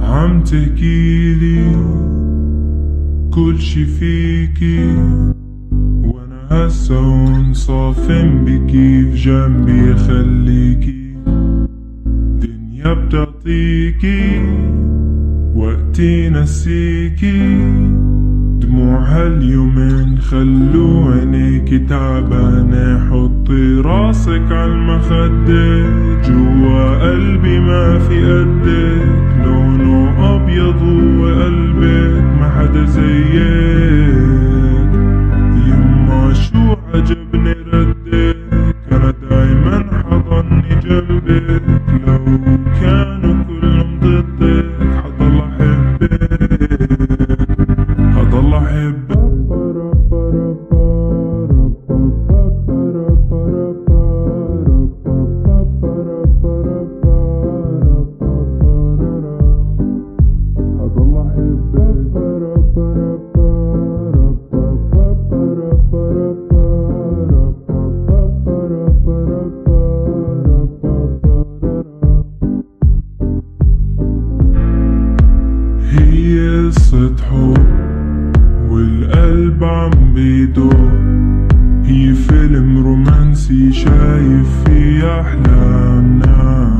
عم تحكيلي كل شي فيكي وأنا هسا هون صافن بكيف جنبي خليكي دنيا بتعطيكي وقتي نسيكي دموع هاليومين خلو عينيكي تعبانة حطي راسك عالمخدة جوا قلبي ما في قدك. لونه أبيض وقلبك ما حدا زيك. يما شو عجبني ردك. أنا دايما حضني جنبك. لو كانوا قصة حب والقلب عم بيدور هي فيلم رومانسي شايف فيه أحلامنا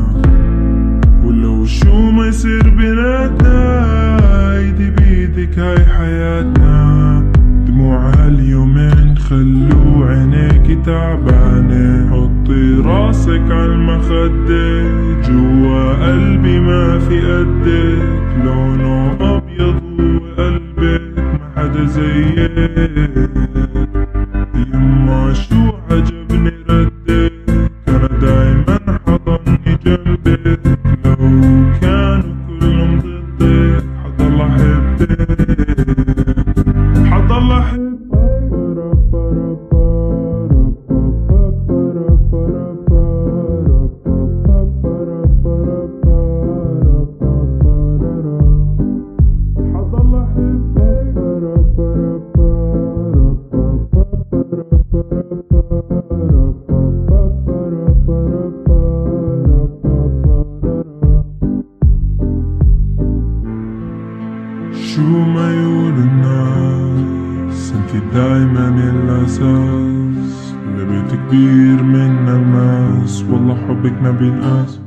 ولو شو ما يصير بيناتنا ايدي بيدك هاي حياتنا. دموع هاليومين خلو عينيكي تعبانة. حطي راسك عالمخدة جوا قلبي ما في قدك. لونه شو عجبني ردك أنا دايما حضني جنبك لو كانوا كلهم ضدك حضل أحبك حضل أحبك حضل شو ما يقول الناس انت دايما الاساس لبيت كبير من الماس والله حبك ما بينقاس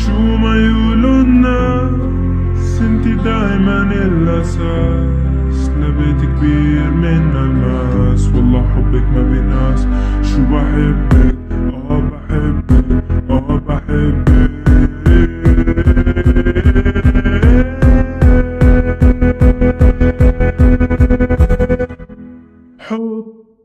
شو ما يقولوا الناس انت دايما الاساس لبيت كبير من الماس والله حبك ما بحبك آه بحبك آه بحبك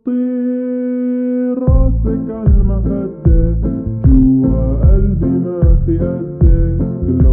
حطي راسك على المخدة جوا قلبي ما في قدك